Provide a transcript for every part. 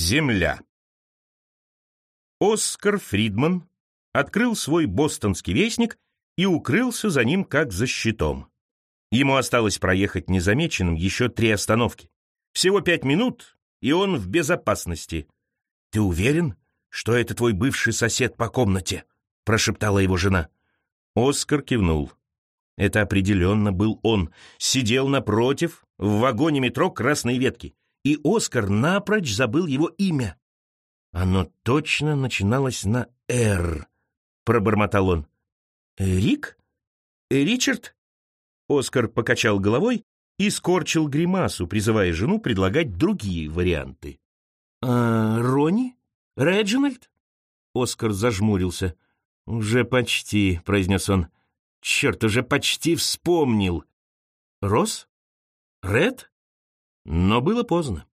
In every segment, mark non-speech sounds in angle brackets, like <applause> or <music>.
Земля. Оскар Фридман открыл свой бостонский вестник и укрылся за ним как за щитом. Ему осталось проехать незамеченным еще три остановки. Всего пять минут, и он в безопасности. «Ты уверен, что это твой бывший сосед по комнате?» — прошептала его жена. Оскар кивнул. Это определенно был он. Сидел напротив, в вагоне метро «Красной ветки» и Оскар напрочь забыл его имя. Оно точно начиналось на «Р», — пробормотал он. «Рик? Ричард?» Оскар покачал головой и скорчил гримасу, призывая жену предлагать другие варианты. «А Ронни? Реджинальд?» Оскар зажмурился. «Уже почти», — произнес он. «Черт, уже почти вспомнил». «Рос? Ред?» Но было поздно.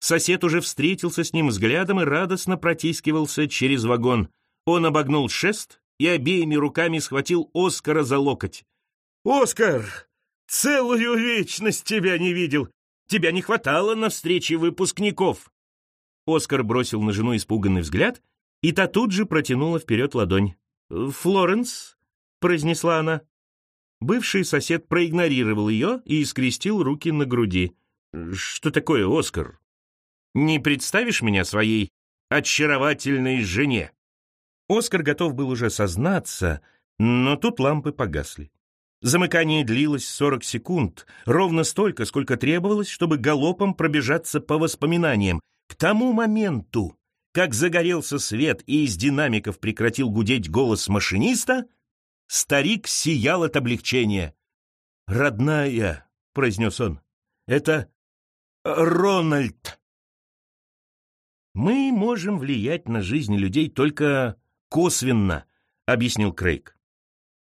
Сосед уже встретился с ним взглядом и радостно протискивался через вагон. Он обогнул шест и обеими руками схватил Оскара за локоть. «Оскар, целую вечность тебя не видел! Тебя не хватало на встрече выпускников!» Оскар бросил на жену испуганный взгляд, и та тут же протянула вперед ладонь. «Флоренс?» — произнесла она. Бывший сосед проигнорировал ее и скрестил руки на груди. «Что такое, Оскар? Не представишь меня своей очаровательной жене?» Оскар готов был уже сознаться, но тут лампы погасли. Замыкание длилось 40 секунд, ровно столько, сколько требовалось, чтобы галопом пробежаться по воспоминаниям. К тому моменту, как загорелся свет и из динамиков прекратил гудеть голос машиниста, старик сиял от облегчения. «Родная», — произнес он, — «это Рональд. Мы можем влиять на жизнь людей только косвенно, объяснил Крейг.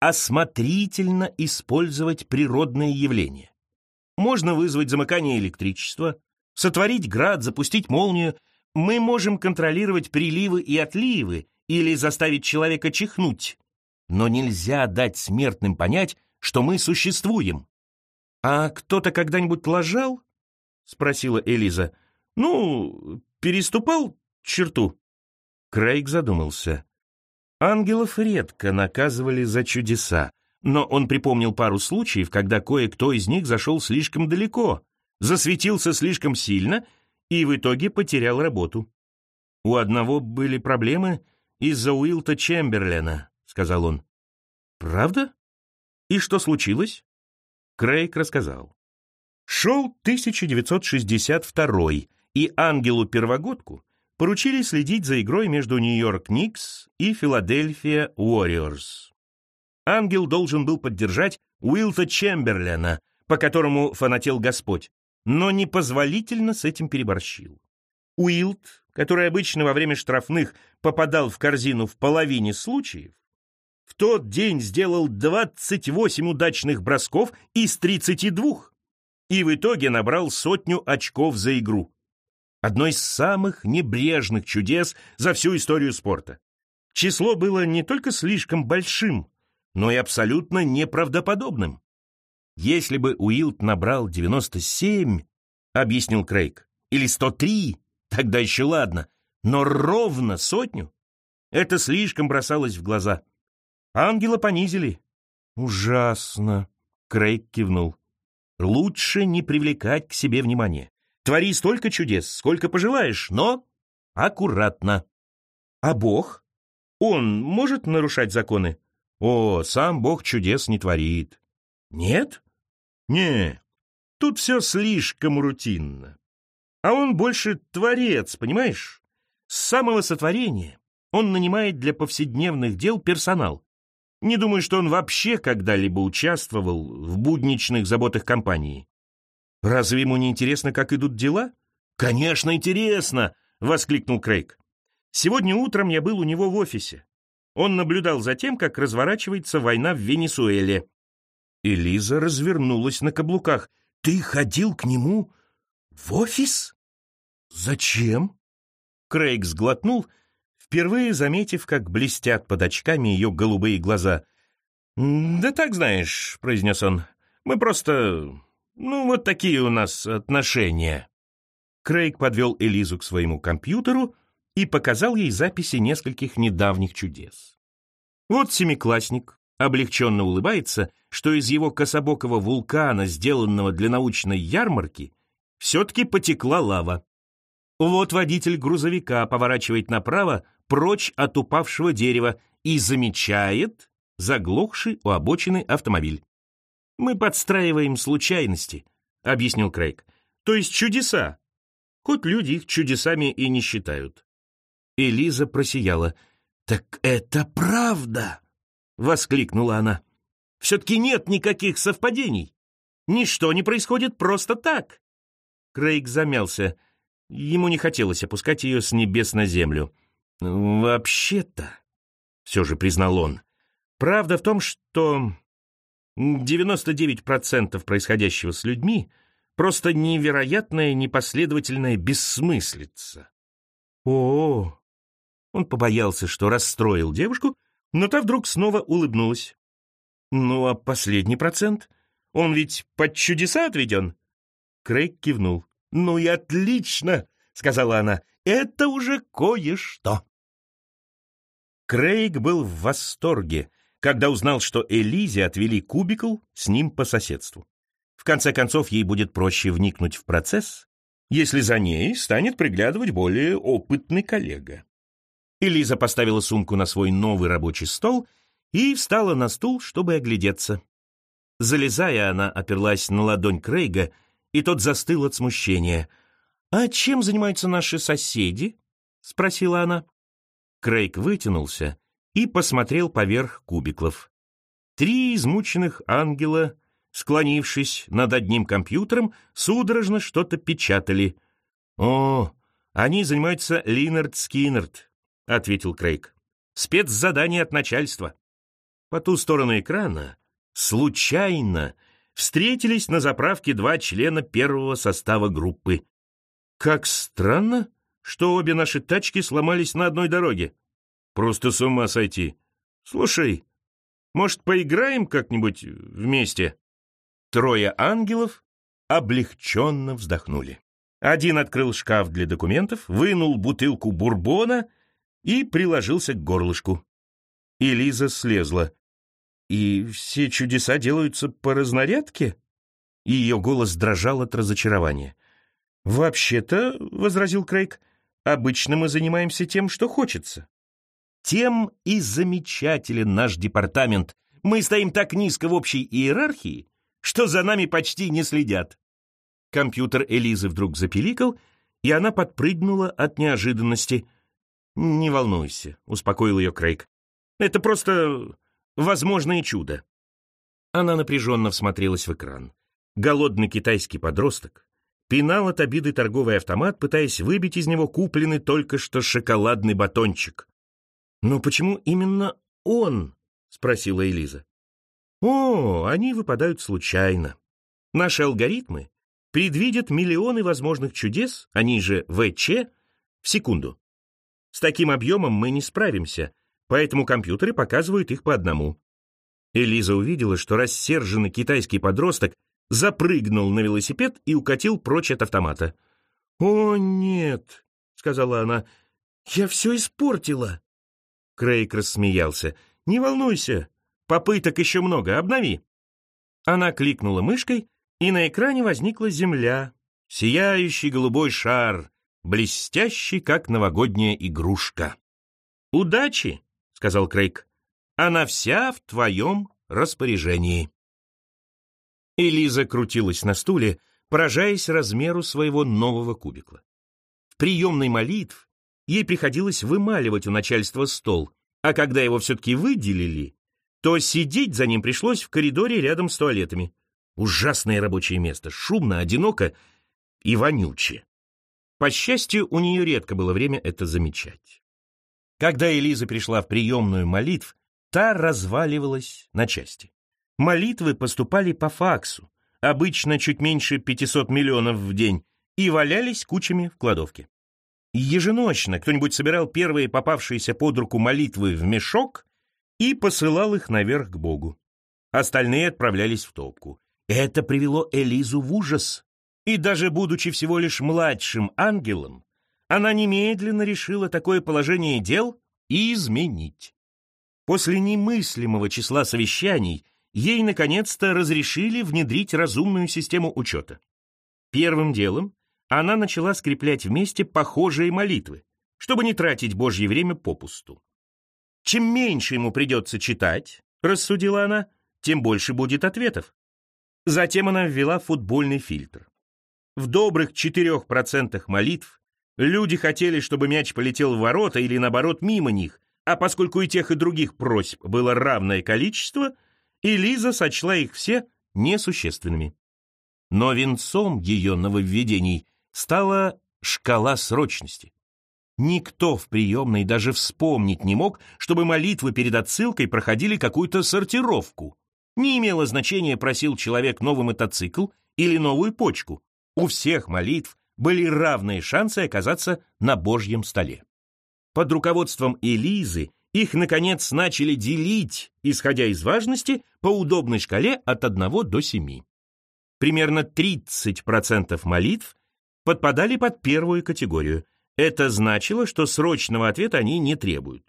Осмотрительно использовать природные явления. Можно вызвать замыкание электричества, сотворить град, запустить молнию. Мы можем контролировать приливы и отливы или заставить человека чихнуть. Но нельзя дать смертным понять, что мы существуем. А кто-то когда-нибудь лажал? — спросила Элиза. «Ну, переступал черту?» Крейг задумался. Ангелов редко наказывали за чудеса, но он припомнил пару случаев, когда кое-кто из них зашел слишком далеко, засветился слишком сильно и в итоге потерял работу. «У одного были проблемы из-за Уилта Чемберлена», — сказал он. «Правда? И что случилось?» Крейг рассказал. Шел 1962 и Ангелу-первогодку поручили следить за игрой между Нью-Йорк Никс и Филадельфия Уорриорс. Ангел должен был поддержать Уилта Чемберлена, по которому фанател Господь, но непозволительно с этим переборщил. Уилт, который обычно во время штрафных попадал в корзину в половине случаев, в тот день сделал 28 удачных бросков из 32 и в итоге набрал сотню очков за игру. Одно из самых небрежных чудес за всю историю спорта. Число было не только слишком большим, но и абсолютно неправдоподобным. Если бы Уилд набрал 97, объяснил Крейг, или 103, тогда еще ладно, но ровно сотню, это слишком бросалось в глаза. Ангела понизили. Ужасно, Крейг кивнул. Лучше не привлекать к себе внимания. Твори столько чудес, сколько пожелаешь, но аккуратно. А Бог? Он может нарушать законы? О, сам Бог чудес не творит. Нет? Не, тут все слишком рутинно. А он больше творец, понимаешь? С самого сотворения он нанимает для повседневных дел персонал. Не думаю, что он вообще когда-либо участвовал в будничных заботах компании. Разве ему не интересно, как идут дела? Конечно, интересно, воскликнул Крейг. Сегодня утром я был у него в офисе. Он наблюдал за тем, как разворачивается война в Венесуэле. Элиза развернулась на каблуках. Ты ходил к нему в офис? Зачем? Крейг сглотнул впервые заметив, как блестят под очками ее голубые глаза. «Да так, знаешь», — произнес он, — «мы просто... ну, вот такие у нас отношения». Крейг подвел Элизу к своему компьютеру и показал ей записи нескольких недавних чудес. Вот семиклассник облегченно улыбается, что из его кособокого вулкана, сделанного для научной ярмарки, все-таки потекла лава. Вот водитель грузовика поворачивает направо, прочь от упавшего дерева, и замечает заглохший у обочины автомобиль. «Мы подстраиваем случайности», — объяснил Крейг. «То есть чудеса. Хоть люди их чудесами и не считают». Элиза просияла. «Так это правда!» — воскликнула она. «Все-таки нет никаких совпадений. Ничто не происходит просто так». Крейг замялся. Ему не хотелось опускать ее с небес на землю. «Вообще-то», — все же признал он, — «правда в том, что 99% происходящего с людьми просто невероятная непоследовательная бессмыслица». «О-о-о!» Он побоялся, что расстроил девушку, но та вдруг снова улыбнулась. «Ну, а последний процент? Он ведь под чудеса отведен?» Крейг кивнул. «Ну и отлично!» — сказала она. «Это уже кое-что!» Крейг был в восторге, когда узнал, что Элизе отвели кубикл с ним по соседству. В конце концов, ей будет проще вникнуть в процесс, если за ней станет приглядывать более опытный коллега. Элиза поставила сумку на свой новый рабочий стол и встала на стул, чтобы оглядеться. Залезая, она оперлась на ладонь Крейга, и тот застыл от смущения. «А чем занимаются наши соседи?» — спросила она. Крейг вытянулся и посмотрел поверх кубиклов. Три измученных ангела, склонившись над одним компьютером, судорожно что-то печатали. «О, они занимаются Линард Скиннерд», — ответил Крейг. «Спецзадание от начальства». По ту сторону экрана случайно встретились на заправке два члена первого состава группы. «Как странно!» Что обе наши тачки сломались на одной дороге. Просто с ума сойти. Слушай, может, поиграем как-нибудь вместе?» Трое ангелов облегченно вздохнули. Один открыл шкаф для документов, вынул бутылку бурбона и приложился к горлышку. И Лиза слезла. «И все чудеса делаются по разнарядке?» И ее голос дрожал от разочарования. «Вообще-то», — возразил Крейг, — Обычно мы занимаемся тем, что хочется. Тем и замечателен наш департамент. Мы стоим так низко в общей иерархии, что за нами почти не следят. Компьютер Элизы вдруг запиликал, и она подпрыгнула от неожиданности. «Не волнуйся», — успокоил ее Крейг. «Это просто возможное чудо». Она напряженно всмотрелась в экран. Голодный китайский подросток пинал от обиды торговый автомат, пытаясь выбить из него купленный только что шоколадный батончик. «Но почему именно он?» — спросила Элиза. «О, они выпадают случайно. Наши алгоритмы предвидят миллионы возможных чудес, они же ВЧ, в секунду. С таким объемом мы не справимся, поэтому компьютеры показывают их по одному». Элиза увидела, что рассерженный китайский подросток запрыгнул на велосипед и укатил прочь от автомата. «О, нет!» — сказала она. «Я все испортила!» Крейг рассмеялся. «Не волнуйся, попыток еще много, обнови!» Она кликнула мышкой, и на экране возникла земля, сияющий голубой шар, блестящий, как новогодняя игрушка. «Удачи!» — сказал Крейг. «Она вся в твоем распоряжении». Элиза крутилась на стуле, поражаясь размеру своего нового кубикла. В приемной молитв ей приходилось вымаливать у начальства стол, а когда его все-таки выделили, то сидеть за ним пришлось в коридоре рядом с туалетами. Ужасное рабочее место, шумно, одиноко и вонюче. По счастью, у нее редко было время это замечать. Когда Элиза пришла в приемную молитв, та разваливалась на части. Молитвы поступали по факсу, обычно чуть меньше 500 миллионов в день, и валялись кучами в кладовке. Еженочно кто-нибудь собирал первые попавшиеся под руку молитвы в мешок и посылал их наверх к Богу. Остальные отправлялись в топку. Это привело Элизу в ужас. И даже будучи всего лишь младшим ангелом, она немедленно решила такое положение дел изменить. После немыслимого числа совещаний ей наконец-то разрешили внедрить разумную систему учета. Первым делом она начала скреплять вместе похожие молитвы, чтобы не тратить Божье время попусту. Чем меньше ему придется читать, рассудила она, тем больше будет ответов. Затем она ввела футбольный фильтр. В добрых 4% молитв люди хотели, чтобы мяч полетел в ворота или, наоборот, мимо них, а поскольку и тех, и других просьб было равное количество, Элиза сочла их все несущественными. Но венцом ее нововведений стала шкала срочности. Никто в приемной даже вспомнить не мог, чтобы молитвы перед отсылкой проходили какую-то сортировку. Не имело значения, просил человек новый мотоцикл или новую почку. У всех молитв были равные шансы оказаться на Божьем столе. Под руководством Элизы их, наконец, начали делить, исходя из важности, по удобной шкале от 1 до 7. Примерно 30% молитв подпадали под первую категорию. Это значило, что срочного ответа они не требуют.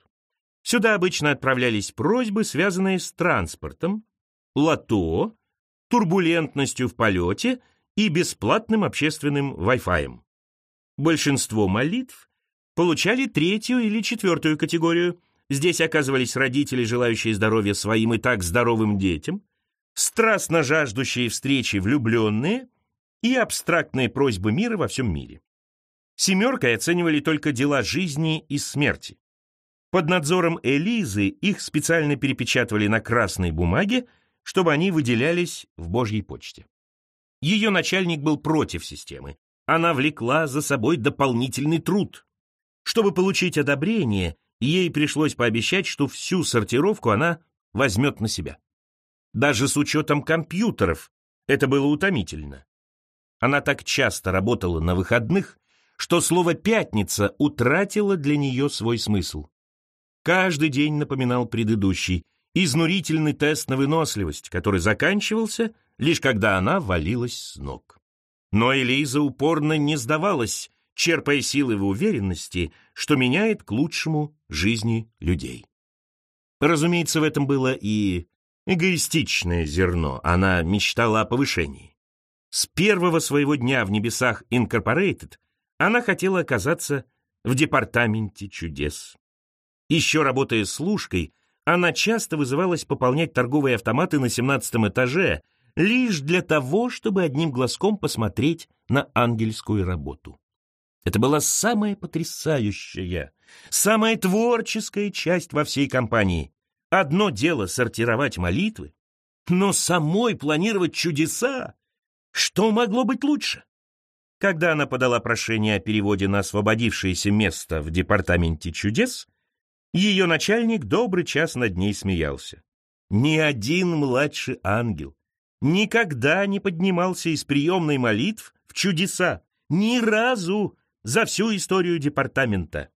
Сюда обычно отправлялись просьбы, связанные с транспортом, лото, турбулентностью в полете и бесплатным общественным Wi-Fi. Большинство молитв получали третью или четвертую категорию. Здесь оказывались родители, желающие здоровья своим и так здоровым детям, страстно жаждущие встречи влюбленные и абстрактные просьбы мира во всем мире. Семеркой оценивали только дела жизни и смерти. Под надзором Элизы их специально перепечатывали на красной бумаге, чтобы они выделялись в Божьей почте. Ее начальник был против системы. Она влекла за собой дополнительный труд. Чтобы получить одобрение, ей пришлось пообещать, что всю сортировку она возьмет на себя. Даже с учетом компьютеров это было утомительно. Она так часто работала на выходных, что слово «пятница» утратило для нее свой смысл. Каждый день напоминал предыдущий, изнурительный тест на выносливость, который заканчивался, лишь когда она валилась с ног. Но Элиза упорно не сдавалась, черпая силы в уверенности, что меняет к лучшему жизни людей. Разумеется, в этом было и эгоистичное зерно, она мечтала о повышении. С первого своего дня в небесах Incorporated она хотела оказаться в департаменте чудес. Еще работая служкой, она часто вызывалась пополнять торговые автоматы на 17 этаже лишь для того, чтобы одним глазком посмотреть на ангельскую работу. Это была самая потрясающая, самая творческая часть во всей компании. Одно дело сортировать молитвы, но самой планировать чудеса. Что могло быть лучше? Когда она подала прошение о переводе на освободившееся место в департаменте чудес, ее начальник добрый час над ней смеялся. Ни один младший ангел никогда не поднимался из приемной молитв в чудеса. Ни разу за всю историю департамента.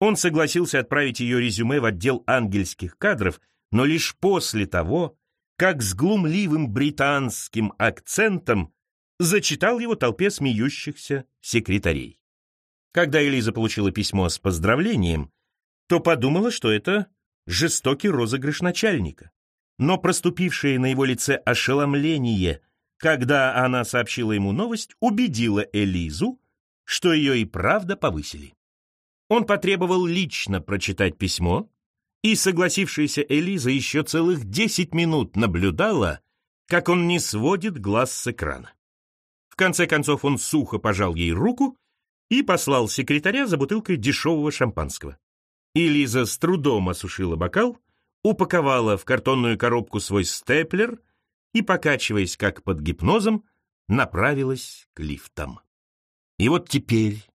Он согласился отправить ее резюме в отдел ангельских кадров, но лишь после того, как с глумливым британским акцентом зачитал его толпе смеющихся секретарей. Когда Элиза получила письмо с поздравлением, то подумала, что это жестокий розыгрыш начальника. Но проступившее на его лице ошеломление, когда она сообщила ему новость, убедило Элизу, что ее и правда повысили. Он потребовал лично прочитать письмо, и согласившаяся Элиза еще целых десять минут наблюдала, как он не сводит глаз с экрана. В конце концов он сухо пожал ей руку и послал секретаря за бутылкой дешевого шампанского. Элиза с трудом осушила бокал, упаковала в картонную коробку свой степлер и, покачиваясь как под гипнозом, направилась к лифтам. И вот теперь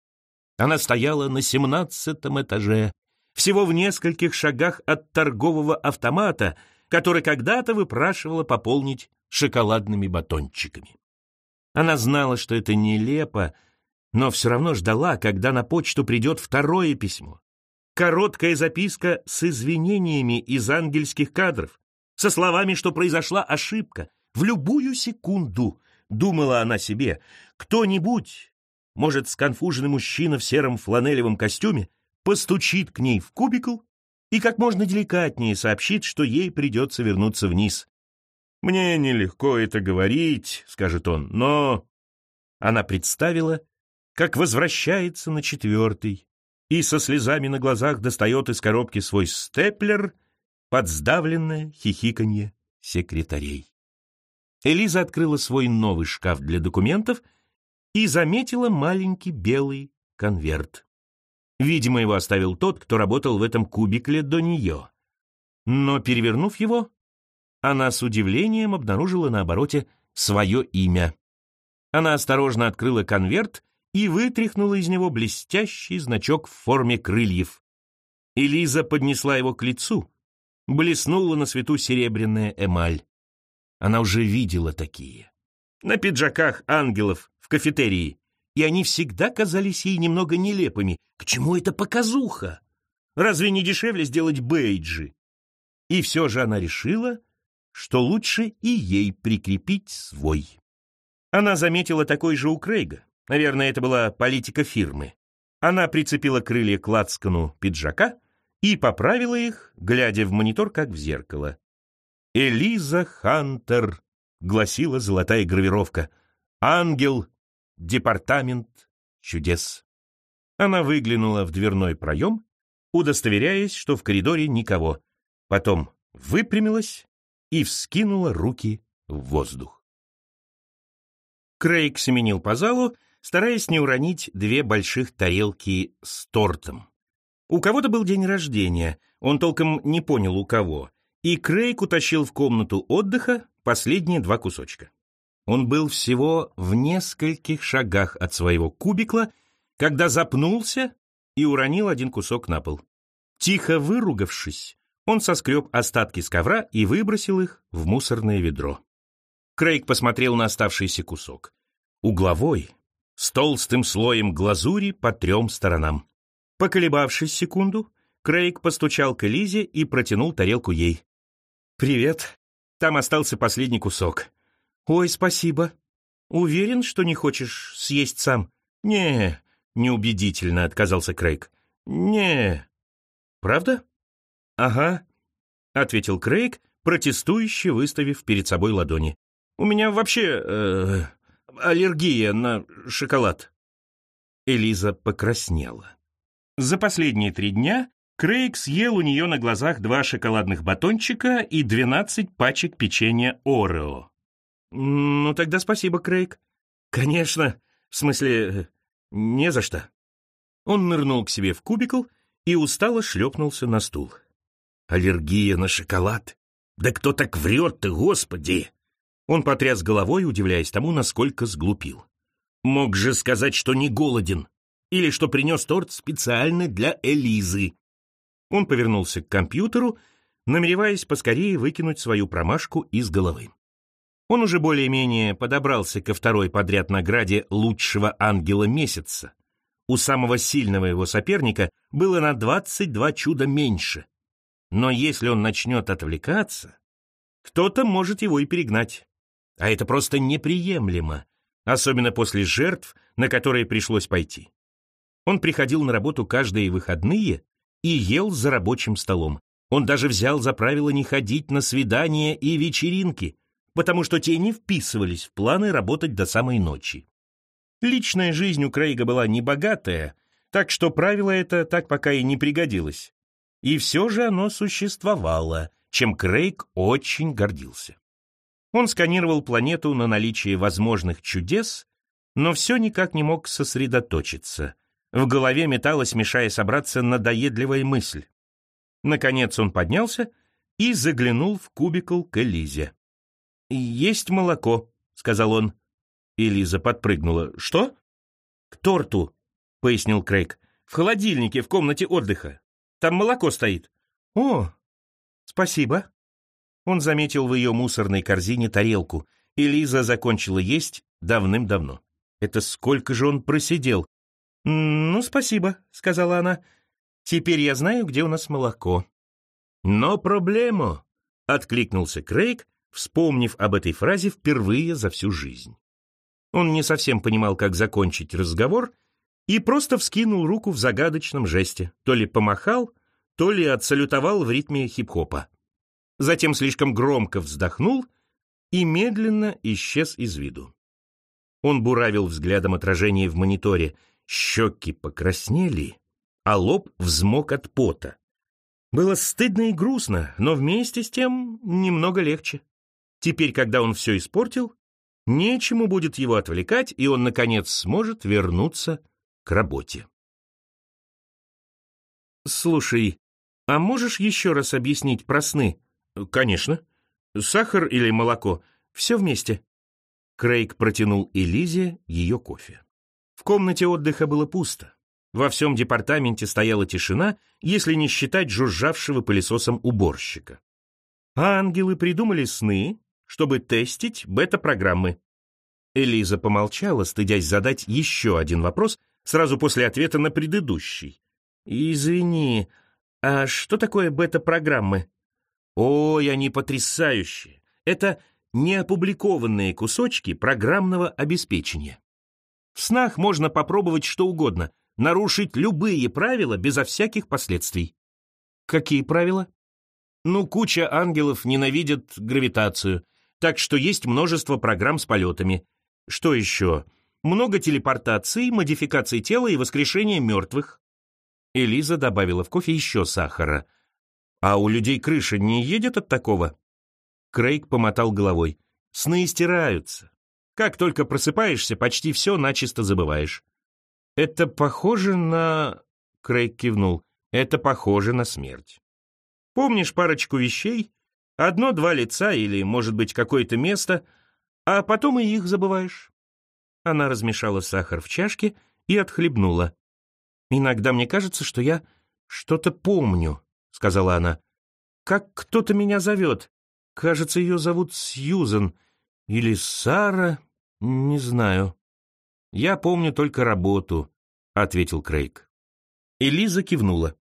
она стояла на семнадцатом этаже, всего в нескольких шагах от торгового автомата, который когда-то выпрашивала пополнить шоколадными батончиками. Она знала, что это нелепо, но все равно ждала, когда на почту придет второе письмо. Короткая записка с извинениями из ангельских кадров, со словами, что произошла ошибка. В любую секунду, думала она себе, кто-нибудь, может, сконфуженный мужчина в сером фланелевом костюме, постучит к ней в кубикл и как можно деликатнее сообщит, что ей придется вернуться вниз. «Мне нелегко это говорить», — скажет он, — «но...» Она представила, как возвращается на четвертый и со слезами на глазах достает из коробки свой степлер под сдавленное хихиканье секретарей. Элиза открыла свой новый шкаф для документов и заметила маленький белый конверт. Видимо, его оставил тот, кто работал в этом кубикле до нее. Но, перевернув его, она с удивлением обнаружила на обороте свое имя. Она осторожно открыла конверт и вытряхнула из него блестящий значок в форме крыльев. Элиза поднесла его к лицу. Блеснула на свету серебряная эмаль. Она уже видела такие. На пиджаках ангелов кафетерии. И они всегда казались ей немного нелепыми. К чему это показуха? Разве не дешевле сделать бейджи? И все же она решила, что лучше и ей прикрепить свой. Она заметила такой же у Крейга. Наверное, это была политика фирмы. Она прицепила крылья к лацкану пиджака и поправила их, глядя в монитор, как в зеркало. «Элиза Хантер», — гласила золотая гравировка, «ангел, департамент чудес». Она выглянула в дверной проем, удостоверяясь, что в коридоре никого. Потом выпрямилась и вскинула руки в воздух. Крейг семенил по залу, стараясь не уронить две больших тарелки с тортом. У кого-то был день рождения, он толком не понял у кого, и Крейг утащил в комнату отдыха последние два кусочка. Он был всего в нескольких шагах от своего кубикла, когда запнулся и уронил один кусок на пол. Тихо выругавшись, он соскреб остатки с ковра и выбросил их в мусорное ведро. Крейг посмотрел на оставшийся кусок. Угловой, с толстым слоем глазури по трем сторонам. Поколебавшись секунду, Крейг постучал к Элизе и протянул тарелку ей. «Привет. Там остался последний кусок». «Ой, спасибо. Уверен, что не хочешь съесть сам?» «Не», — неубедительно отказался Крейг. «Не». «Правда?» «Ага», — ответил Крейг, протестующе выставив перед собой ладони. У меня вообще э, аллергия на шоколад». Элиза покраснела. За последние три дня Крейг съел у нее на глазах два шоколадных батончика и двенадцать пачек печенья Орео. «Ну, тогда спасибо, Крейг». «Конечно. В смысле, не за что». Он нырнул к себе в кубикл и устало шлепнулся на стул. «Аллергия на шоколад? Да кто так врет-то, господи!» Он потряс головой, удивляясь тому, насколько сглупил. Мог же сказать, что не голоден, или что принес торт специально для Элизы. Он повернулся к компьютеру, намереваясь поскорее выкинуть свою промашку из головы. Он уже более-менее подобрался ко второй подряд награде лучшего ангела месяца. У самого сильного его соперника было на 22 чуда меньше. Но если он начнет отвлекаться, кто-то может его и перегнать. А это просто неприемлемо, особенно после жертв, на которые пришлось пойти. Он приходил на работу каждые выходные и ел за рабочим столом. Он даже взял за правило не ходить на свидания и вечеринки, потому что те не вписывались в планы работать до самой ночи. Личная жизнь у Крейга была небогатая, так что правило это так пока и не пригодилось. И все же оно существовало, чем Крейг очень гордился. Он сканировал планету на наличие возможных чудес, но все никак не мог сосредоточиться. В голове металась, мешая собраться надоедливая мысль. Наконец он поднялся и заглянул в кубикл к Элизе. «Есть молоко», — сказал он. Элиза подпрыгнула. «Что?» «К торту», — пояснил Крейг. «В холодильнике в комнате отдыха. Там молоко стоит». «О, спасибо», он заметил в ее мусорной корзине тарелку, и Лиза закончила есть давным-давно. Это сколько же он просидел? «Ну, спасибо», — сказала она. «Теперь я знаю, где у нас молоко». «Но проблему», — откликнулся Крейг, вспомнив об этой фразе впервые за всю жизнь. Он не совсем понимал, как закончить разговор, и просто вскинул руку в загадочном жесте, то ли помахал, то ли отсалютовал в ритме хип-хопа. Затем слишком громко вздохнул и медленно исчез из виду. Он буравил взглядом отражение в мониторе. Щеки покраснели, а лоб взмок от пота. Было стыдно и грустно, но вместе с тем немного легче. Теперь, когда он все испортил, нечему будет его отвлекать, и он, наконец, сможет вернуться к работе. «Слушай, а можешь еще раз объяснить про сны?» «Конечно. Сахар или молоко? Все вместе». Крейг протянул Элизе ее кофе. В комнате отдыха было пусто. Во всем департаменте стояла тишина, если не считать жужжавшего пылесосом уборщика. ангелы придумали сны, чтобы тестить бета-программы. Элиза помолчала, стыдясь задать еще один вопрос сразу после ответа на предыдущий. «Извини, а что такое бета-программы?» «Ой, они потрясающие! Это неопубликованные кусочки программного обеспечения. В снах можно попробовать что угодно, нарушить любые правила безо всяких последствий. Какие правила? Ну, куча ангелов ненавидят гравитацию, так что есть множество программ с полетами. Что еще? Много телепортаций, модификаций тела и воскрешения мертвых. Элиза добавила в кофе еще сахара. А у людей крыша не едет от такого? Крейг помотал головой. Сны стираются. Как только просыпаешься, почти все начисто забываешь. Это похоже на... Крейг кивнул. Это похоже на смерть. Помнишь парочку вещей? Одно-два лица или, может быть, какое-то место, а потом и их забываешь. Она размешала сахар в чашке и отхлебнула. «Иногда мне кажется, что я что-то помню», — сказала она. «Как кто-то меня зовет. Кажется, ее зовут Сьюзен. Или Сара, не знаю. Я помню только работу, ответил Крейг. Элиза кивнула.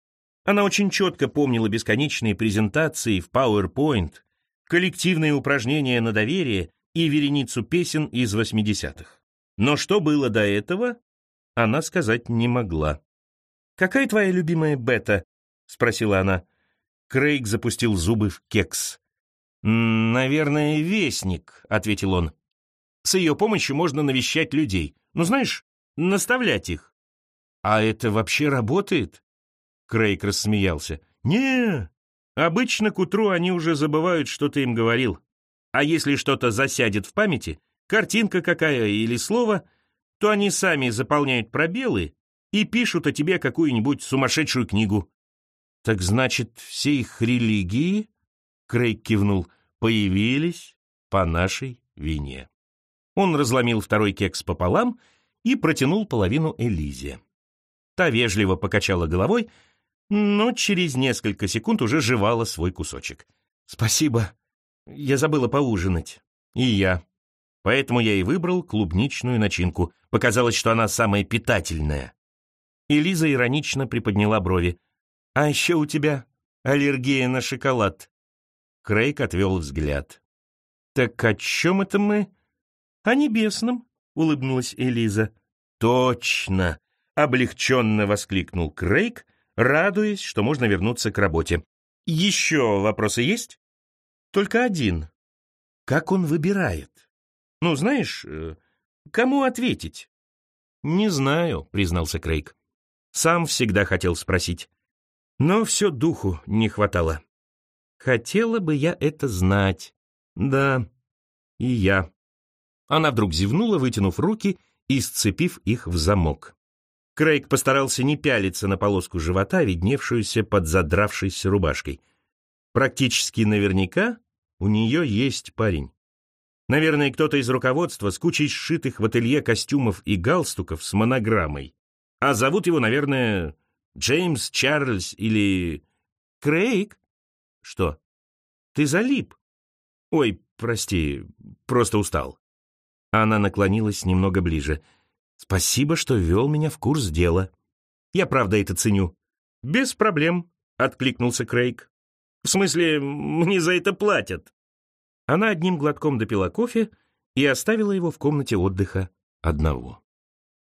Она очень четко помнила бесконечные презентации в PowerPoint, коллективные упражнения на доверие и вереницу песен из 80-х. Но что было до этого, она сказать не могла. «Какая твоя любимая бета?» — спросила она. Крейг запустил зубы в кекс. «Наверное, вестник», — ответил он. «С ее помощью можно навещать людей. Ну, знаешь, наставлять их». «А это вообще работает?» Крейг рассмеялся. не Обычно к утру они уже забывают, что ты им говорил. А если что-то засядет в памяти, картинка какая или слово, то они сами заполняют пробелы и пишут о тебе какую-нибудь сумасшедшую книгу. Так значит, все их религии Крейг кивнул. «Появились по нашей вине». Он разломил второй кекс пополам и протянул половину Элизе. Та вежливо покачала головой, но через несколько секунд уже жевала свой кусочек. «Спасибо. Я забыла поужинать. И я. Поэтому я и выбрал клубничную начинку. Показалось, что она самая питательная». Элиза иронично приподняла брови. «А еще у тебя аллергия на шоколад». Крейг отвел взгляд. «Так о чем это мы?» «О небесном», — улыбнулась Элиза. «Точно!» — облегченно воскликнул Крейг, радуясь, что можно вернуться к работе. «Еще вопросы есть?» «Только один. Как он выбирает? Ну, знаешь, э, кому ответить?» «Не знаю», — признался Крейг. «Сам всегда хотел спросить. Но все духу не хватало». Хотела бы я это знать. Да, и я. Она вдруг зевнула, вытянув руки и сцепив их в замок. Крейг постарался не пялиться на полоску живота, видневшуюся под задравшейся рубашкой. Практически наверняка у нее есть парень. Наверное, кто-то из руководства с кучей сшитых в ателье костюмов и галстуков с монограммой. А зовут его, наверное, Джеймс Чарльз или... Крейг? Что? Ты залип. Ой, прости, просто устал. Она наклонилась немного ближе. Спасибо, что вел меня в курс дела. Я правда это ценю. Без проблем, откликнулся Крейг. В смысле, мне за это платят. Она одним глотком допила кофе и оставила его в комнате отдыха одного.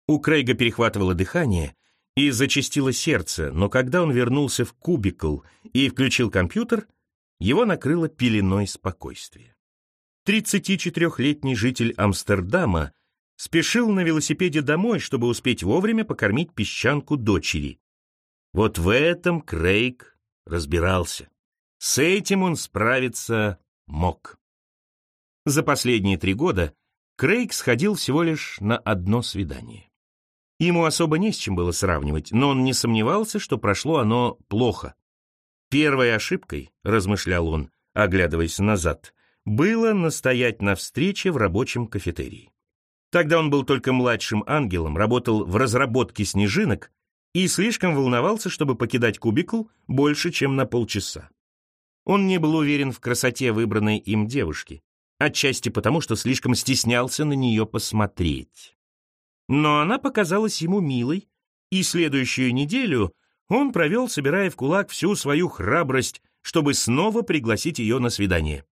У Крейга перехватывало дыхание и зачастило сердце, но когда он вернулся в кубикл и включил компьютер, его накрыло пеленой спокойствия. 34-летний житель Амстердама спешил на велосипеде домой, чтобы успеть вовремя покормить песчанку дочери. Вот в этом Крейг разбирался. С этим он справиться мог. За последние три года Крейг сходил всего лишь на одно свидание. Ему особо не с чем было сравнивать, но он не сомневался, что прошло оно плохо. Первой ошибкой, размышлял он, оглядываясь назад, было настоять на встрече в рабочем кафетерии. Тогда он был только младшим ангелом, работал в разработке снежинок и слишком волновался, чтобы покидать кубикл больше, чем на полчаса. Он не был уверен в красоте выбранной им девушки, отчасти потому, что слишком стеснялся на нее посмотреть. Но она показалась ему милой, и следующую неделю он провел, собирая в кулак всю свою храбрость, чтобы снова пригласить ее на свидание.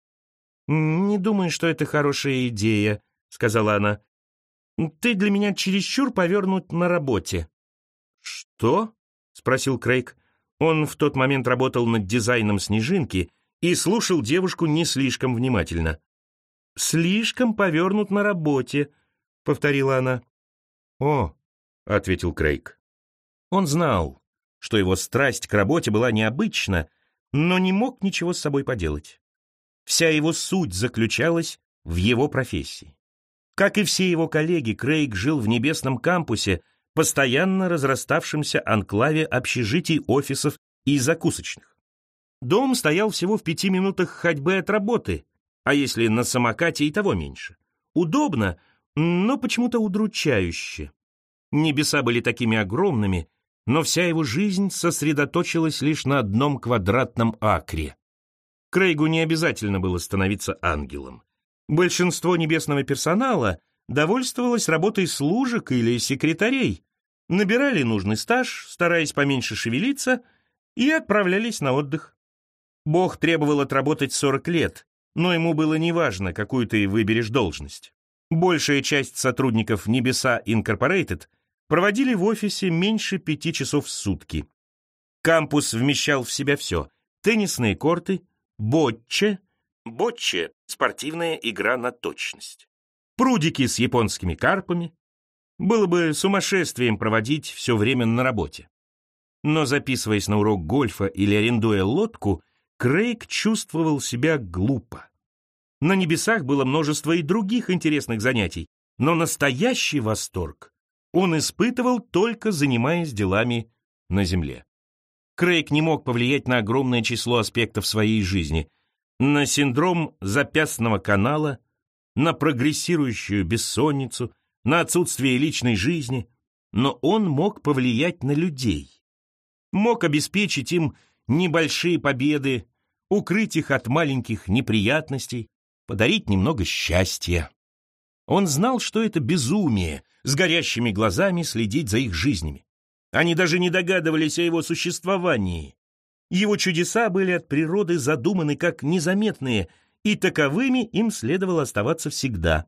«Не думаю, что это хорошая идея», — сказала она. Ты для меня чересчур повернут на работе». «Что?» — спросил Крейг. Он в тот момент работал над дизайном снежинки и слушал девушку не слишком внимательно. «Слишком повернут на работе», — повторила она. «О», — ответил Крейг. Он знал, что его страсть к работе была необычна, но не мог ничего с собой поделать. Вся его суть заключалась в его профессии. Как и все его коллеги, Крейг жил в небесном кампусе, постоянно разраставшемся анклаве общежитий, офисов и закусочных. Дом стоял всего в пяти минутах ходьбы от работы, а если на самокате и того меньше. Удобно, но почему-то удручающе. Небеса были такими огромными, но вся его жизнь сосредоточилась лишь на одном квадратном акре. Крейгу не обязательно было становиться ангелом. Большинство небесного персонала довольствовалось работой служек или секретарей, набирали нужный стаж, стараясь поменьше шевелиться, и отправлялись на отдых. Бог требовал отработать 40 лет, но ему было неважно, какую ты выберешь должность. Большая часть сотрудников Небеса Incorporated проводили в офисе меньше пяти часов в сутки. Кампус вмещал в себя все – теннисные корты, ботче, Ботче – спортивная игра на точность. Прудики с японскими карпами. Было бы сумасшествием проводить все время на работе. Но записываясь на урок гольфа или арендуя лодку, Крейг чувствовал себя глупо. На небесах было множество и других интересных занятий, но настоящий восторг он испытывал только занимаясь делами на земле. Крейг не мог повлиять на огромное число аспектов своей жизни, на синдром запястного канала, на прогрессирующую бессонницу, на отсутствие личной жизни, но он мог повлиять на людей. Мог обеспечить им небольшие победы, укрыть их от маленьких неприятностей, подарить немного счастья. Он знал, что это безумие, с горящими глазами следить за их жизнями. Они даже не догадывались о его существовании. Его чудеса были от природы задуманы как незаметные, и таковыми им следовало оставаться всегда.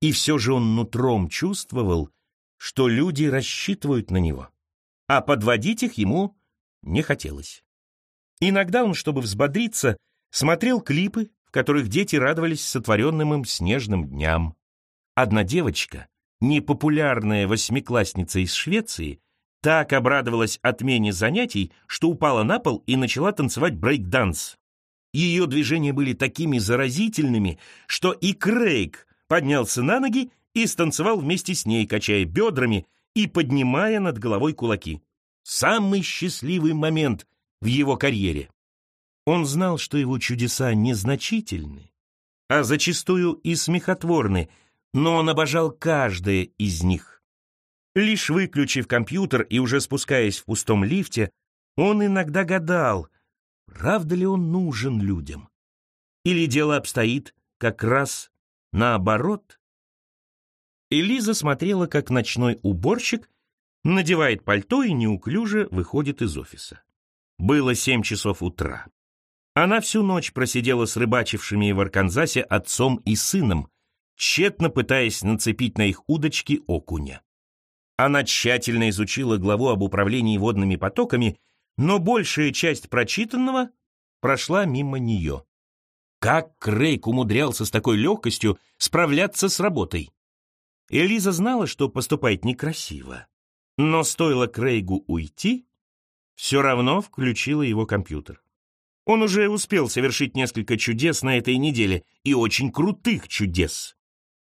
И все же он нутром чувствовал, что люди рассчитывают на него, а подводить их ему не хотелось. Иногда он, чтобы взбодриться, смотрел клипы, в которых дети радовались сотворенным им снежным дням. Одна девочка, непопулярная восьмиклассница из Швеции, так обрадовалась отмене занятий, что упала на пол и начала танцевать брейк-данс. Ее движения были такими заразительными, что и Крейг поднялся на ноги и станцевал вместе с ней, качая бедрами и поднимая над головой кулаки. Самый счастливый момент в его карьере. Он знал, что его чудеса незначительны, а зачастую и смехотворны, но он обожал каждое из них. Лишь выключив компьютер и уже спускаясь в пустом лифте, он иногда гадал, правда ли он нужен людям. Или дело обстоит как раз наоборот. Элиза смотрела, как ночной уборщик надевает пальто и неуклюже выходит из офиса. Было семь часов утра. Она всю ночь просидела с рыбачившими в Арканзасе отцом и сыном, тщетно пытаясь нацепить на их удочки окуня. Она тщательно изучила главу об управлении водными потоками, но большая часть прочитанного прошла мимо нее. Как Крейг умудрялся с такой легкостью справляться с работой? Элиза знала, что поступает некрасиво, но стоило Крейгу уйти, все равно включила его компьютер. Он уже успел совершить несколько чудес на этой неделе, и очень крутых чудес.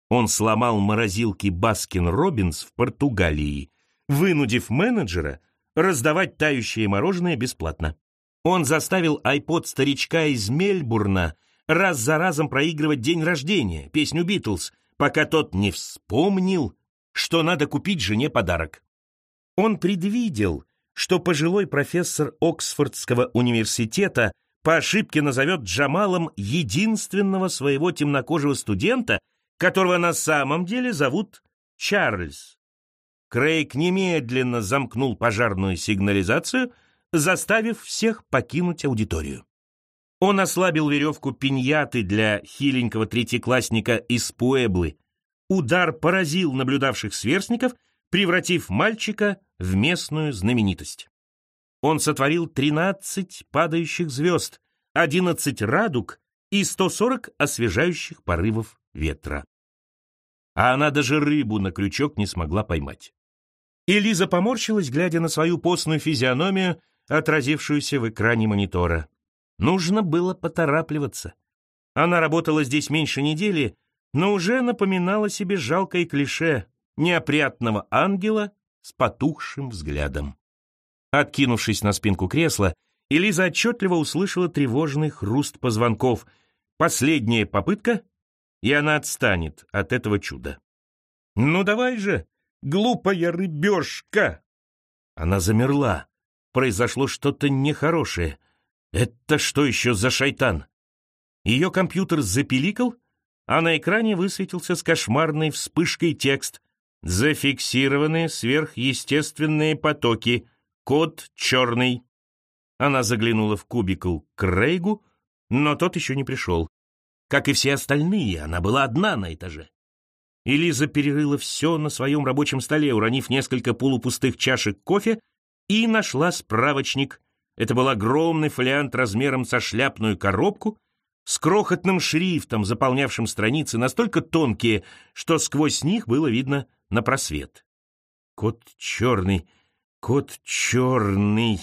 Он сломал морозилки Баскин Робинс в Португалии, вынудив менеджера раздавать тающее мороженое бесплатно. Он заставил айпод старичка из Мельбурна раз за разом проигрывать день рождения, песню «Битлз», пока тот не вспомнил, что надо купить жене подарок. Он предвидел, что пожилой профессор Оксфордского университета по ошибке назовет Джамалом единственного своего темнокожего студента, которого на самом деле зовут Чарльз. Крейг немедленно замкнул пожарную сигнализацию, заставив всех покинуть аудиторию. Он ослабил веревку пиньяты для хиленького третьеклассника из Пуэблы. Удар поразил наблюдавших сверстников, превратив мальчика в местную знаменитость. Он сотворил 13 падающих звезд, 11 радуг и 140 освежающих порывов ветра. А она даже рыбу на крючок не смогла поймать. Элиза поморщилась, глядя на свою постную физиономию, отразившуюся в экране монитора. Нужно было поторапливаться. Она работала здесь меньше недели, но уже напоминала себе жалкое клише неопрятного ангела с потухшим взглядом. Откинувшись на спинку кресла, Элиза отчетливо услышала тревожный хруст позвонков. Последняя попытка, и она отстанет от этого чуда. «Ну давай же, глупая рыбешка!» Она замерла. Произошло что-то нехорошее. Это что еще за шайтан? Ее компьютер запиликал, а на экране высветился с кошмарной вспышкой текст «Зафиксированы сверхъестественные потоки. Код черный». Она заглянула в кубикл к Рейгу, но тот еще не пришел. Как и все остальные, она была одна на этаже. Элиза перерыла все на своем рабочем столе, уронив несколько полупустых чашек кофе, и нашла справочник это был огромный фолиант размером со шляпную коробку с крохотным шрифтом, заполнявшим страницы настолько тонкие, что сквозь них было видно на просвет. Кот черный, кот черный.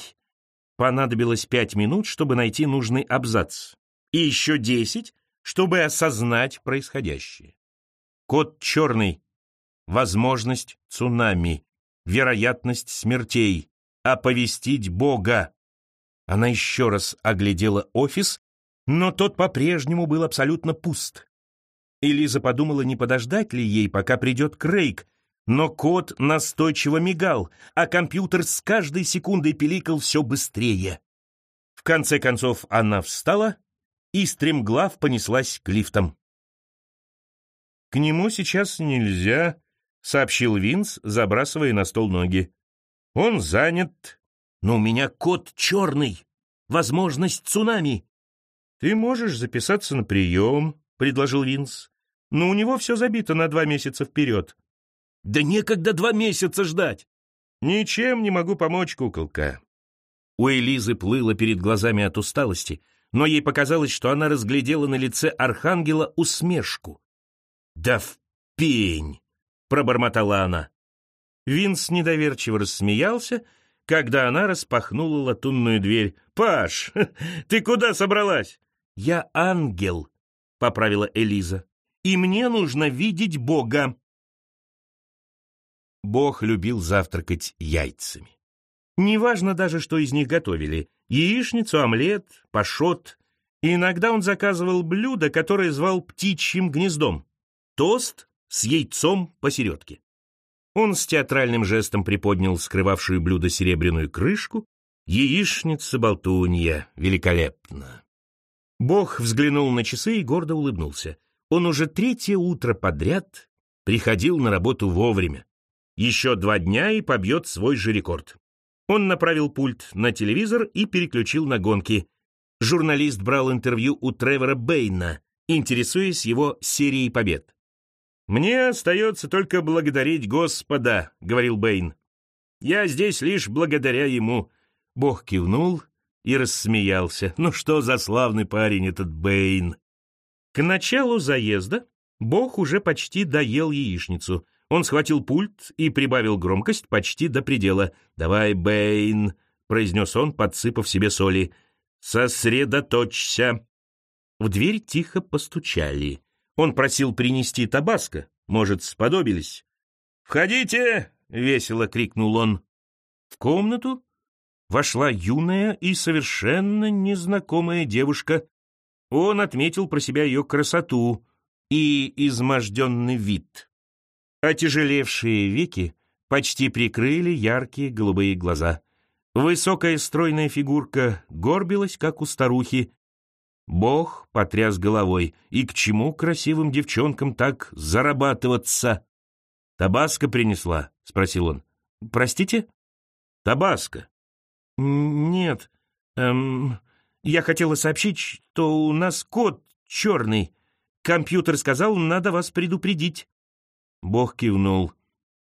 Понадобилось пять минут, чтобы найти нужный абзац. И еще десять, чтобы осознать происходящее. Кот черный. Возможность цунами. Вероятность смертей. Оповестить Бога. Она еще раз оглядела офис, но тот по-прежнему был абсолютно пуст. Элиза подумала, не подождать ли ей, пока придет Крейг, но кот настойчиво мигал, а компьютер с каждой секундой пиликал все быстрее. В конце концов она встала и стремглав понеслась к лифтам. «К нему сейчас нельзя», — сообщил Винс, забрасывая на стол ноги. «Он занят но у меня код черный. Возможность цунами. Ты можешь записаться на прием, предложил Винс. Но у него все забито на два месяца вперед. Да некогда два месяца ждать. Ничем не могу помочь, куколка. У Элизы плыло перед глазами от усталости, но ей показалось, что она разглядела на лице архангела усмешку. «Да в пень!» — пробормотала она. Винс недоверчиво рассмеялся когда она распахнула латунную дверь. «Паш, <laughs> ты куда собралась?» «Я ангел», — поправила Элиза. «И мне нужно видеть Бога». Бог любил завтракать яйцами. Неважно даже, что из них готовили. Яичницу, омлет, пашот. И иногда он заказывал блюдо, которое звал птичьим гнездом. Тост с яйцом посередке. Он с театральным жестом приподнял скрывавшую блюдо серебряную крышку. Яичница-болтунья. Великолепно. Бог взглянул на часы и гордо улыбнулся. Он уже третье утро подряд приходил на работу вовремя. Еще два дня и побьет свой же рекорд. Он направил пульт на телевизор и переключил на гонки. Журналист брал интервью у Тревора Бэйна, интересуясь его серией побед. «Мне остается только благодарить Господа», — говорил Бэйн. «Я здесь лишь благодаря ему». Бог кивнул и рассмеялся. «Ну что за славный парень этот Бэйн!» К началу заезда Бог уже почти доел яичницу. Он схватил пульт и прибавил громкость почти до предела. «Давай, Бэйн», — произнес он, подсыпав себе соли. «Сосредоточься». В дверь тихо постучали. Он просил принести табаско. Может, сподобились? «Входите!» — весело крикнул он. В комнату вошла юная и совершенно незнакомая девушка. Он отметил про себя ее красоту и изможденный вид. Отяжелевшие веки почти прикрыли яркие голубые глаза. Высокая стройная фигурка горбилась, как у старухи, Бог потряс головой. И к чему красивым девчонкам так зарабатываться? «Табаско принесла?» — спросил он. «Простите?» «Табаско». «Нет. Эм, я хотела сообщить, что у нас кот черный. Компьютер сказал, надо вас предупредить». Бог кивнул.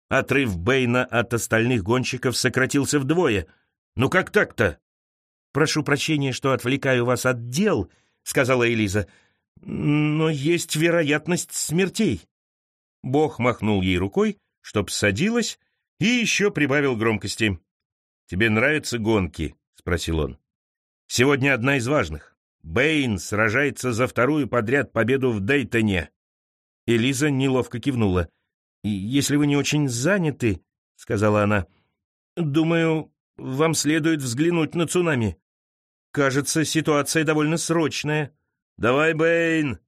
Отрыв Бэйна от остальных гонщиков сократился вдвое. «Ну как так-то?» «Прошу прощения, что отвлекаю вас от дел», — сказала Элиза. «Но есть вероятность смертей». Бог махнул ей рукой, чтоб садилась, и еще прибавил громкости. «Тебе нравятся гонки?» — спросил он. «Сегодня одна из важных. Бэйн сражается за вторую подряд победу в Дейтоне». Элиза неловко кивнула. «Если вы не очень заняты», — сказала она, — «думаю, вам следует взглянуть на цунами. Кажется, ситуация довольно срочная. Давай, Бэйн.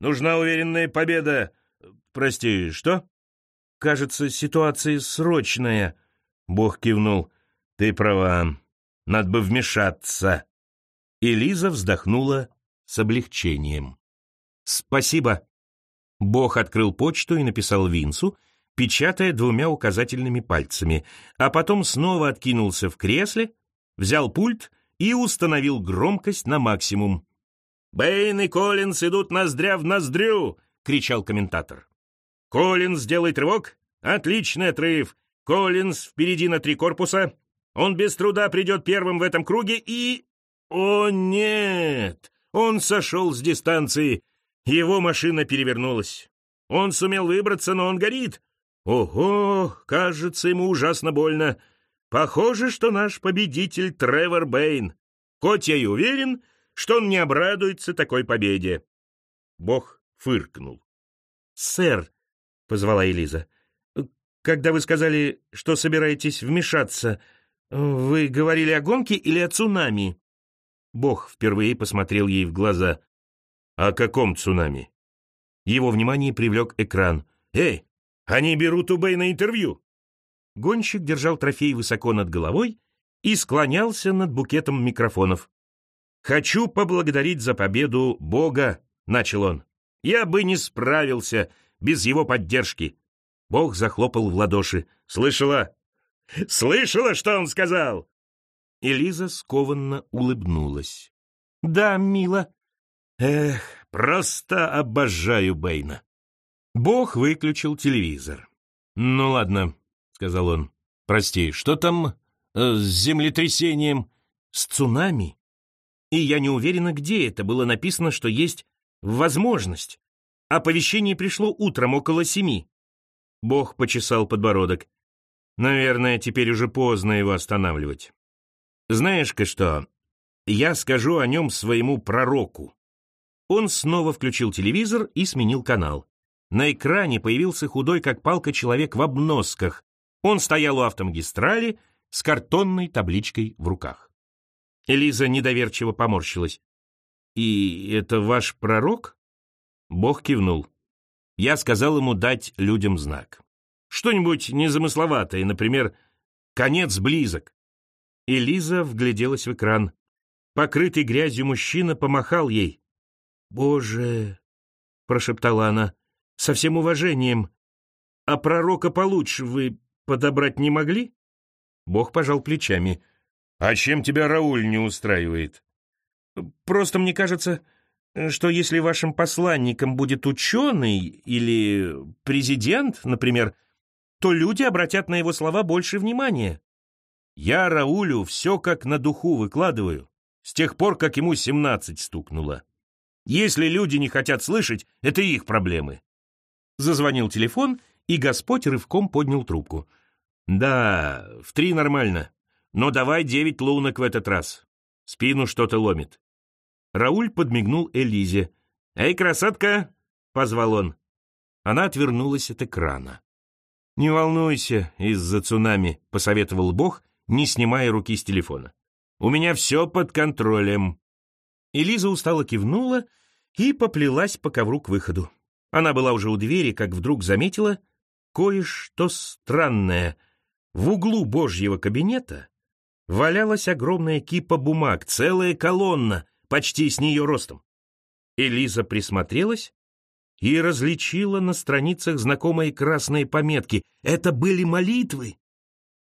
Нужна уверенная победа. Прости, что? Кажется, ситуация срочная. Бог кивнул. Ты права. Надо бы вмешаться. Лиза вздохнула с облегчением. Спасибо. Бог открыл почту и написал Винсу, печатая двумя указательными пальцами, а потом снова откинулся в кресле, взял пульт и установил громкость на максимум. «Бэйн и Коллинз идут ноздря в ноздрю!» — кричал комментатор. «Коллинз делает рывок. Отличный отрыв. Коллинз впереди на три корпуса. Он без труда придет первым в этом круге и... О, нет! Он сошел с дистанции. Его машина перевернулась. Он сумел выбраться, но он горит. Ого, кажется, ему ужасно больно. Похоже, что наш победитель Тревор Бэйн. Хоть я и уверен, что он не обрадуется такой победе. Бог фыркнул. «Сэр», — позвала Элиза, — «когда вы сказали, что собираетесь вмешаться, вы говорили о гонке или о цунами?» Бог впервые посмотрел ей в глаза. «О каком цунами?» Его внимание привлек экран. «Эй, они берут у Бэйна интервью!» Гонщик держал трофей высоко над головой и склонялся над букетом микрофонов. «Хочу поблагодарить за победу Бога», — начал он. «Я бы не справился без его поддержки». Бог захлопал в ладоши. «Слышала? Слышала, что он сказал?» Элиза скованно улыбнулась. «Да, мило». «Эх, просто обожаю Бэйна». Бог выключил телевизор. «Ну ладно, сказал он. «Прости, что там э, с землетрясением?» «С цунами?» И я не уверена, где это было написано, что есть возможность. Оповещение пришло утром около семи. Бог почесал подбородок. Наверное, теперь уже поздно его останавливать. Знаешь-ка что, я скажу о нем своему пророку. Он снова включил телевизор и сменил канал. На экране появился худой, как палка, человек в обносках, он стоял у автомагистрали с картонной табличкой в руках. Элиза недоверчиво поморщилась. «И это ваш пророк?» Бог кивнул. Я сказал ему дать людям знак. Что-нибудь незамысловатое, например, «Конец близок». Элиза вгляделась в экран. Покрытый грязью мужчина помахал ей. «Боже!» — прошептала она. «Со всем уважением. А пророка получше вы подобрать не могли?» Бог пожал плечами. «А чем тебя Рауль не устраивает?» «Просто мне кажется, что если вашим посланником будет ученый или президент, например, то люди обратят на его слова больше внимания. Я Раулю все как на духу выкладываю, с тех пор, как ему семнадцать стукнуло. Если люди не хотят слышать, это их проблемы. Зазвонил телефон, и Господь рывком поднял трубку. «Да, в три нормально, но давай девять лунок в этот раз. Спину что-то ломит». Рауль подмигнул Элизе. «Эй, красотка!» — позвал он. Она отвернулась от экрана. «Не волнуйся из-за цунами», — посоветовал Бог, не снимая руки с телефона. «У меня все под контролем». Элиза устало кивнула и поплелась по ковру к выходу. Она была уже у двери, как вдруг заметила кое-что странное. В углу Божьего кабинета валялась огромная кипа бумаг, целая колонна, почти с нее ростом. Элиза присмотрелась и различила на страницах знакомые красные пометки. Это были молитвы,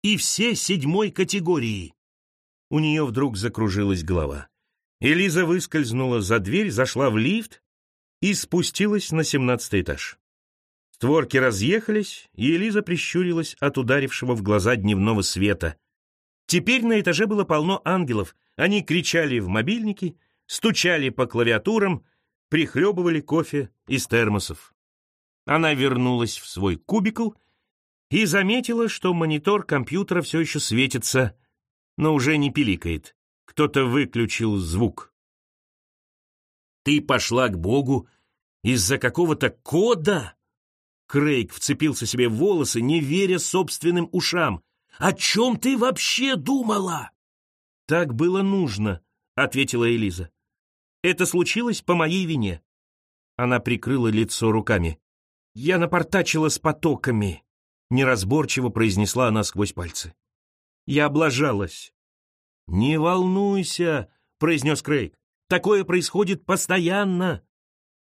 и все седьмой категории. У нее вдруг закружилась голова. Элиза выскользнула за дверь, зашла в лифт и спустилась на семнадцатый этаж. Створки разъехались, и Элиза прищурилась от ударившего в глаза дневного света. Теперь на этаже было полно ангелов. Они кричали в мобильники, стучали по клавиатурам, прихлебывали кофе из термосов. Она вернулась в свой кубикл и заметила, что монитор компьютера все еще светится, но уже не пиликает. Кто-то выключил звук. «Ты пошла к Богу из-за какого-то кода?» Крейг вцепился себе в волосы, не веря собственным ушам. «О чем ты вообще думала?» «Так было нужно», — ответила Элиза. «Это случилось по моей вине». Она прикрыла лицо руками. «Я напортачила с потоками», — неразборчиво произнесла она сквозь пальцы. «Я облажалась». «Не волнуйся», — произнес Крейг. «Такое происходит постоянно.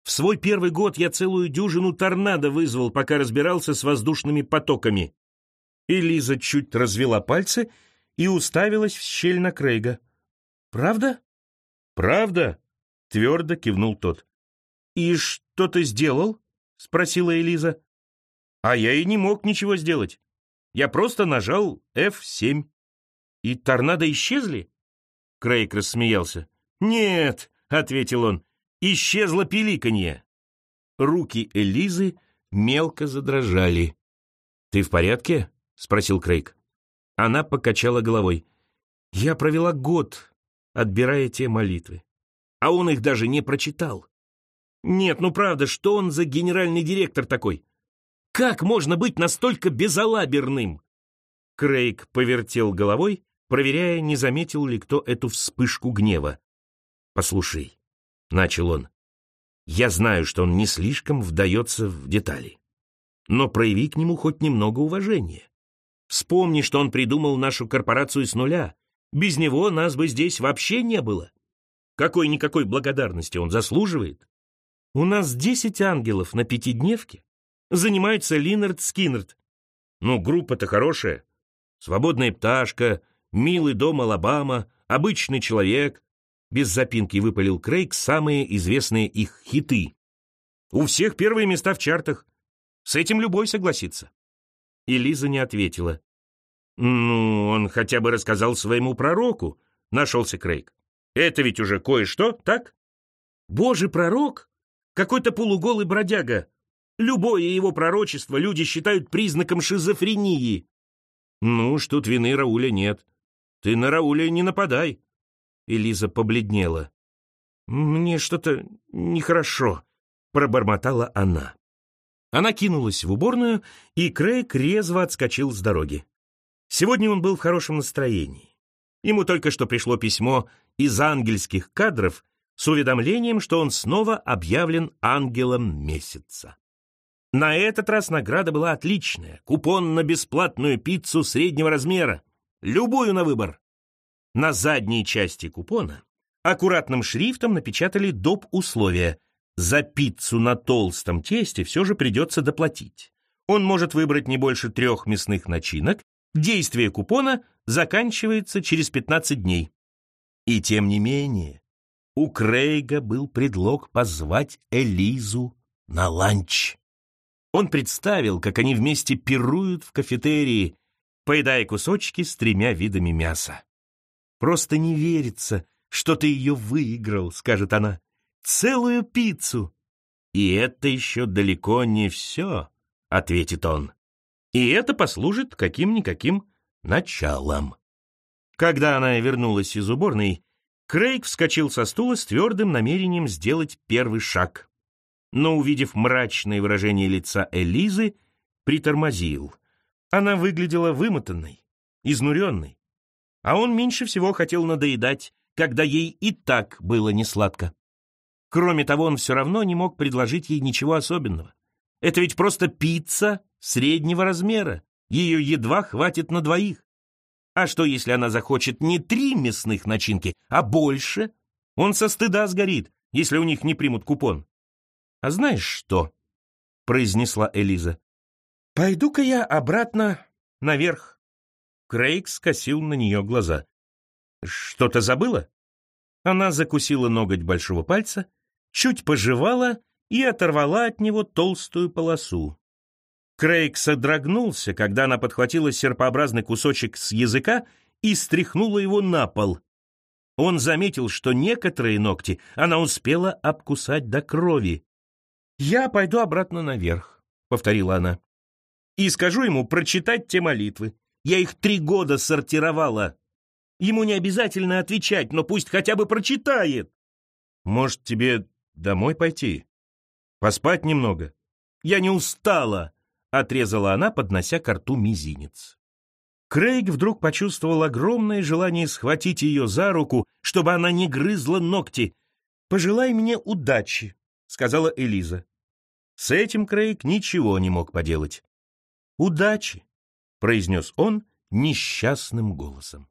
В свой первый год я целую дюжину торнадо вызвал, пока разбирался с воздушными потоками». Элиза чуть развела пальцы и уставилась в щель на Крейга. «Правда?» «Правда?» — твердо кивнул тот. «И что ты сделал?» — спросила Элиза. «А я и не мог ничего сделать. Я просто нажал F7». «И торнадо исчезли?» Крейг рассмеялся. «Нет», — ответил он, — «исчезло пиликанье». Руки Элизы мелко задрожали. «Ты в порядке?» — спросил Крейг. Она покачала головой. «Я провела год, отбирая те молитвы. А он их даже не прочитал. Нет, ну правда, что он за генеральный директор такой? Как можно быть настолько безалаберным?» Крейг повертел головой, проверяя, не заметил ли кто эту вспышку гнева. «Послушай», — начал он, — «я знаю, что он не слишком вдается в детали, но прояви к нему хоть немного уважения. Вспомни, что он придумал нашу корпорацию с нуля. Без него нас бы здесь вообще не было. Какой-никакой благодарности он заслуживает. У нас десять ангелов на пятидневке. Занимается Линард Скиннерт. Ну, группа-то хорошая. Свободная пташка, «Милый дом Алабама», «Обычный человек», без запинки выпалил Крейг самые известные их хиты. У всех первые места в чартах. С этим любой согласится. И Лиза не ответила. «Ну, он хотя бы рассказал своему пророку», — нашелся Крейг. «Это ведь уже кое-что, так?» «Божий пророк? Какой-то полуголый бродяга. Любое его пророчество люди считают признаком шизофрении». «Ну уж тут вины Рауля нет. Ты на Рауля не нападай. Элиза побледнела. Мне что-то нехорошо, пробормотала она. Она кинулась в уборную, и Крейг резво отскочил с дороги. Сегодня он был в хорошем настроении. Ему только что пришло письмо из ангельских кадров с уведомлением, что он снова объявлен ангелом месяца. На этот раз награда была отличная. Купон на бесплатную пиццу среднего размера. Любую на выбор. На задней части купона аккуратным шрифтом напечатали доп. условия. За пиццу на толстом тесте все же придется доплатить. Он может выбрать не больше трех мясных начинок. Действие купона заканчивается через 15 дней. И тем не менее, у Крейга был предлог позвать Элизу на ланч. Он представил, как они вместе пируют в кафетерии, поедая кусочки с тремя видами мяса. «Просто не верится, что ты ее выиграл», — скажет она. «Целую пиццу!» «И это еще далеко не все», — ответит он. «И это послужит каким-никаким началом». Когда она вернулась из уборной, Крейг вскочил со стула с твердым намерением сделать первый шаг но, увидев мрачное выражение лица Элизы, притормозил. Она выглядела вымотанной, изнуренной, а он меньше всего хотел надоедать, когда ей и так было несладко. Кроме того, он все равно не мог предложить ей ничего особенного. Это ведь просто пицца среднего размера, ее едва хватит на двоих. А что, если она захочет не три мясных начинки, а больше? Он со стыда сгорит, если у них не примут купон. «А знаешь что?» — произнесла Элиза. «Пойду-ка я обратно наверх». Крейг скосил на нее глаза. «Что-то забыла?» Она закусила ноготь большого пальца, чуть пожевала и оторвала от него толстую полосу. Крейг содрогнулся, когда она подхватила серпообразный кусочек с языка и стряхнула его на пол. Он заметил, что некоторые ногти она успела обкусать до крови. «Я пойду обратно наверх», — повторила она. «И скажу ему прочитать те молитвы. Я их три года сортировала. Ему не обязательно отвечать, но пусть хотя бы прочитает». «Может, тебе домой пойти? Поспать немного?» «Я не устала», — отрезала она, поднося к рту мизинец. Крейг вдруг почувствовал огромное желание схватить ее за руку, чтобы она не грызла ногти. «Пожелай мне удачи», — сказала Элиза. С этим Крейг ничего не мог поделать. «Удачи!» — произнес он несчастным голосом.